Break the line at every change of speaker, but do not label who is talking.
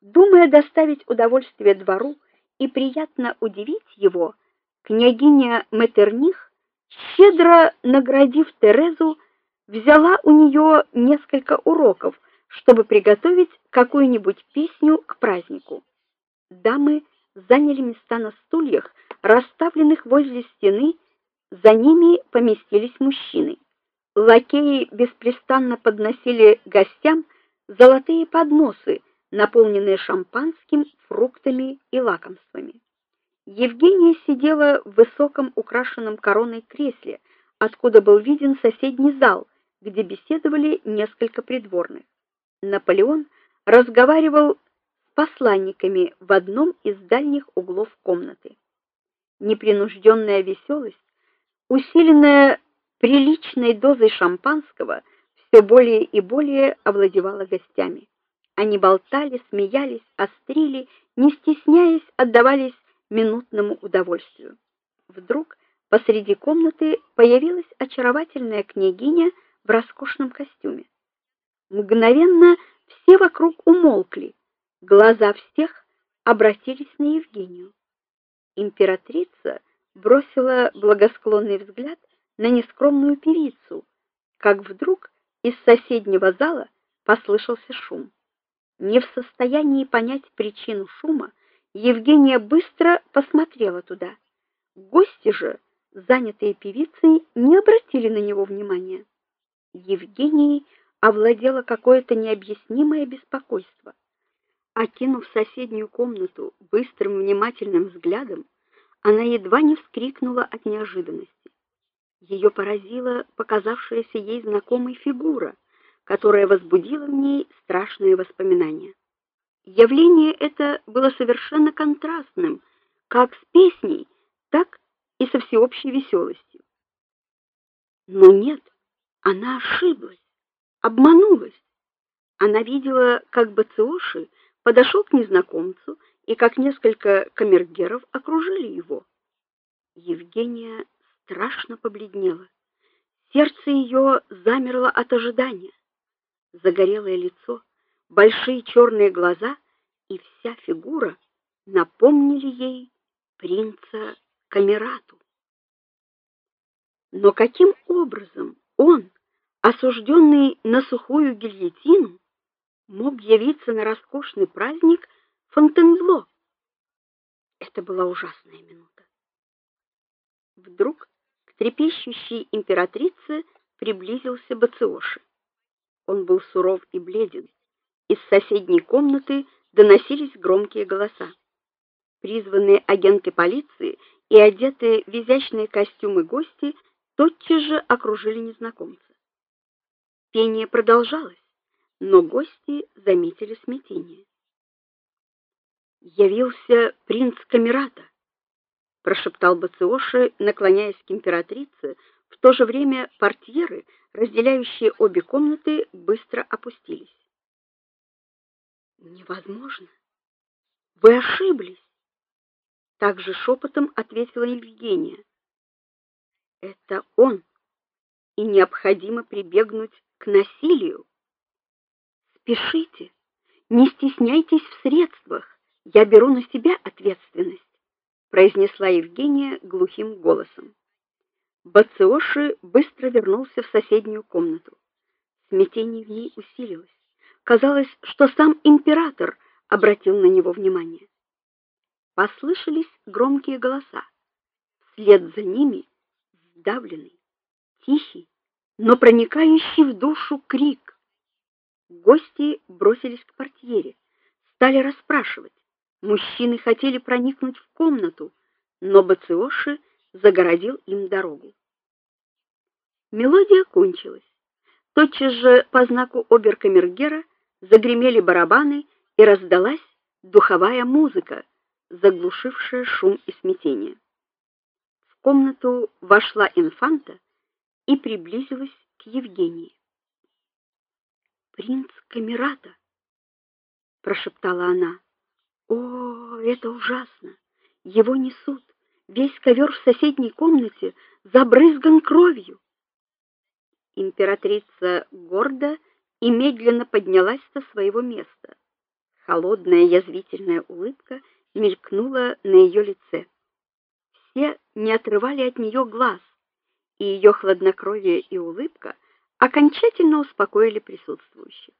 Думая доставить удовольствие двору и приятно удивить его, княгиня Метерних, щедро наградив Терезу, взяла у нее несколько уроков, чтобы приготовить какую-нибудь песню к празднику. Дамы заняли места на стульях, расставленных возле стены, за ними поместились мужчины. Лакеи беспрестанно подносили гостям золотые подносы, наполненные шампанским, фруктами и лакомствами. Евгения сидела в высоком украшенном короной кресле, откуда был виден соседний зал, где беседовали несколько придворных. Наполеон разговаривал с посланниками в одном из дальних углов комнаты. Непринужденная веселость, усиленная приличной дозой шампанского, все более и более овладевала гостями. Они болтали, смеялись, острили, не стесняясь, отдавались минутному удовольствию. Вдруг посреди комнаты появилась очаровательная княгиня в роскошном костюме. Мгновенно все вокруг умолкли. Глаза всех обратились на Евгению. Императрица бросила благосклонный взгляд на нескромную певицу, как вдруг из соседнего зала послышался шум. Не в состоянии понять причину шума, Евгения быстро посмотрела туда. Гости же, занятые певицей, не обратили на него внимания. Евгенией овладело какое-то необъяснимое беспокойство. Окинув соседнюю комнату быстрым внимательным взглядом, она едва не вскрикнула от неожиданности. Ее поразила показавшаяся ей знакомой фигура, которая возбудила в ней страшные воспоминания. Явление это было совершенно контрастным, как с песней, так и со всеобщей веселостью. Но нет, она ошиблась, обманулась. Она видела, как Бациоши подошел к незнакомцу и как несколько камергеров окружили его. Евгения страшно побледнела. Сердце ее замерло от ожидания. Загорелое лицо, большие черные глаза и вся фигура напомнили ей принца Камерату. Но каким образом он, осужденный на сухую гильотину, мог явиться на роскошный праздник Фонтенбло? Это была ужасная минута. Вдруг трепещущей императрице приблизился Бациоши. Он был суров и бледен. Из соседней комнаты доносились громкие голоса. Призванные агенты полиции и одетые в изящные костюмы гости тотчас же окружили незнакомца. Пение продолжалось, но гости заметили смятение. Явился принц Камерата прошептал Бациоши, наклоняясь к императрице. В то же время портьеры, разделяющие обе комнаты, быстро опустились. Невозможно. Вы ошиблись, также шепотом ответила Евгения. Это он, и необходимо прибегнуть к насилию. Спешите, не стесняйтесь в средствах. Я беру на себя ответственность произнесла Евгения глухим голосом. Бациоши быстро вернулся в соседнюю комнату. Смятение в ней усилилось. Казалось, что сам император обратил на него внимание. Послышались громкие голоса. Вслед за ними сдавленный, тихий, но проникающий в душу крик. Гости бросились к портьере, стали расспрашивать. Мужчины хотели проникнуть в комнату, но Бациоши загородил им дорогу. Мелодия кончилась. Тотчас же по знаку оберкамергера загремели барабаны и раздалась духовая музыка, заглушившая шум и смятение. В комнату вошла инфанта и приблизилась к Евгении. "Принц Камерата", прошептала она. О, это ужасно. Его несут. Весь ковер в соседней комнате забрызган кровью. Императрица гордо и медленно поднялась со своего места. Холодная язвительная улыбка мелькнула на ее лице. Все не отрывали от нее глаз, и ее хладнокровие и улыбка окончательно успокоили присутствующих.